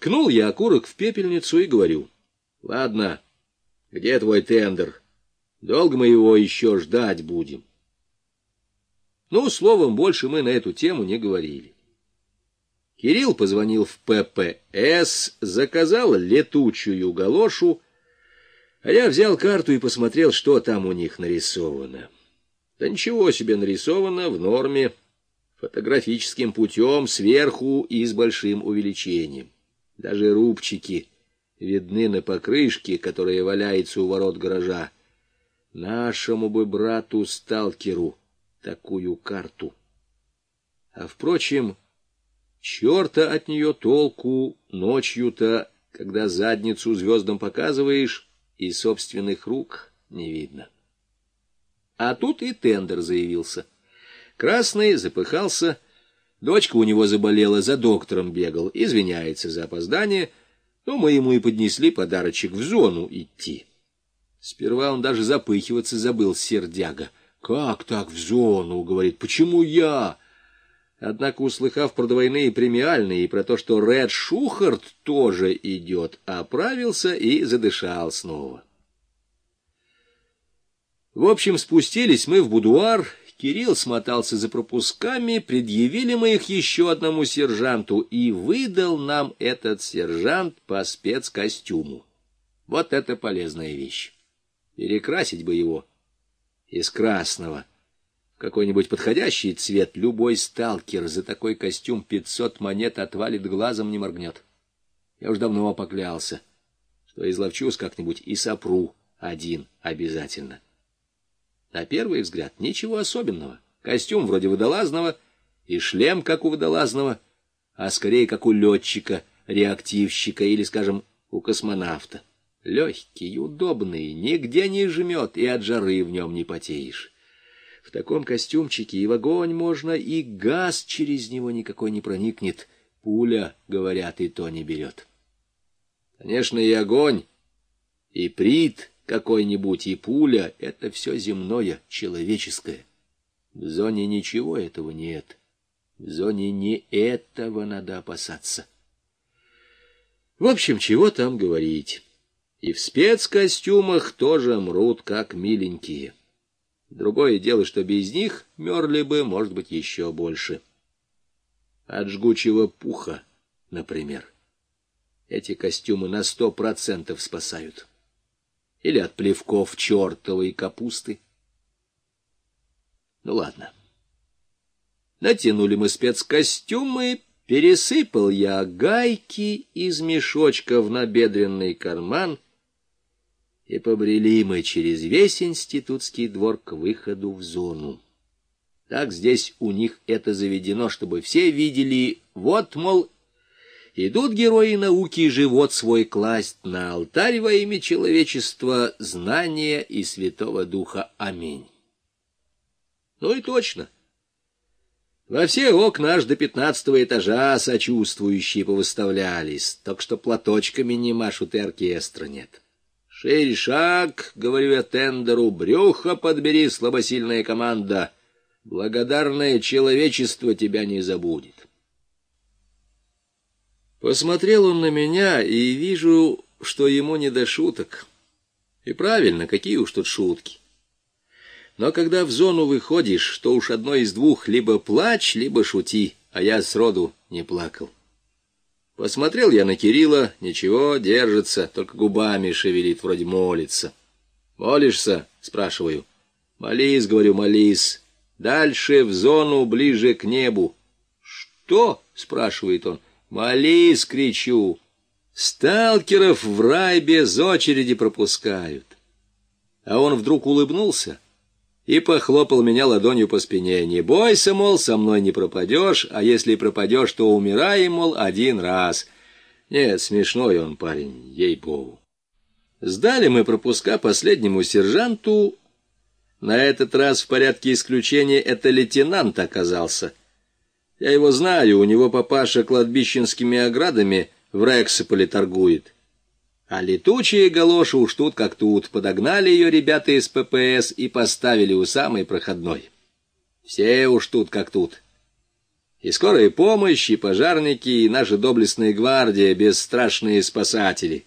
Ткнул я окурок в пепельницу и говорю. Ладно, где твой тендер? Долго мы его еще ждать будем. Ну, словом, больше мы на эту тему не говорили. Кирилл позвонил в ППС, заказал летучую галошу, а я взял карту и посмотрел, что там у них нарисовано. Да ничего себе нарисовано в норме, фотографическим путем, сверху и с большим увеличением. Даже рубчики видны на покрышке, которая валяется у ворот гаража. Нашему бы брату-сталкеру такую карту. А, впрочем, черта от нее толку ночью-то, когда задницу звездам показываешь, и собственных рук не видно. А тут и тендер заявился. Красный запыхался, дочка у него заболела, за доктором бегал, извиняется за опоздание, но мы ему и поднесли подарочек в зону идти. Сперва он даже запыхиваться забыл, сердяга. «Как так в зону?» — говорит. «Почему я?» Однако, услыхав про двойные премиальные и про то, что Ред Шухарт тоже идет, оправился и задышал снова. В общем, спустились мы в будуар, Кирилл смотался за пропусками, предъявили мы их еще одному сержанту, и выдал нам этот сержант по спецкостюму. Вот это полезная вещь. Перекрасить бы его из красного какой-нибудь подходящий цвет, любой сталкер за такой костюм пятьсот монет отвалит, глазом не моргнет. Я уж давно поклялся, что изловчусь как-нибудь и сопру один обязательно. На первый взгляд ничего особенного. Костюм вроде водолазного и шлем, как у водолазного, а скорее как у летчика, реактивщика или, скажем, у космонавта. Легкий, удобный, нигде не жмет, и от жары в нем не потеешь. В таком костюмчике и в огонь можно, и газ через него никакой не проникнет. Пуля, говорят, и то не берет. Конечно, и огонь, и прит какой-нибудь, и пуля — это все земное, человеческое. В зоне ничего этого нет. В зоне не этого надо опасаться. В общем, чего там говорить. И в спецкостюмах тоже мрут, как миленькие. Другое дело, что без них мерли бы, может быть, еще больше. От жгучего пуха, например. Эти костюмы на сто процентов спасают. Или от плевков чертовой капусты. Ну ладно. Натянули мы спецкостюмы, пересыпал я гайки из мешочка в набедренный карман — и побрели мы через весь институтский двор к выходу в зону. Так здесь у них это заведено, чтобы все видели, вот, мол, идут герои науки живот свой класть на алтарь во имя человечества, знания и Святого Духа. Аминь. Ну и точно. Во все окна аж до пятнадцатого этажа сочувствующие повыставлялись, только что платочками не машут и оркестра нет. «Шире шаг», — говорю я тендеру, — «брюхо подбери, слабосильная команда. Благодарное человечество тебя не забудет». Посмотрел он на меня, и вижу, что ему не до шуток. И правильно, какие уж тут шутки. Но когда в зону выходишь, то уж одно из двух — либо плачь, либо шути, а я сроду не плакал. Посмотрел я на Кирилла, ничего, держится, только губами шевелит, вроде молится. «Молишься?» — спрашиваю. «Молись», — говорю, — «молись. Дальше в зону, ближе к небу». «Что?» — спрашивает он. «Молись!» — кричу. «Сталкеров в рай без очереди пропускают». А он вдруг улыбнулся и похлопал меня ладонью по спине. «Не бойся, мол, со мной не пропадешь, а если пропадешь, то умираем, мол, один раз». Нет, смешной он парень, ей-богу. Сдали мы пропуска последнему сержанту. На этот раз в порядке исключения это лейтенант оказался. Я его знаю, у него папаша кладбищенскими оградами в Рексополе торгует. А летучая галоша уж тут как тут. Подогнали ее ребята из ППС и поставили у самой проходной. Все уж тут как тут. И скорая помощь, и пожарники, и наша доблестная гвардия, бесстрашные спасатели.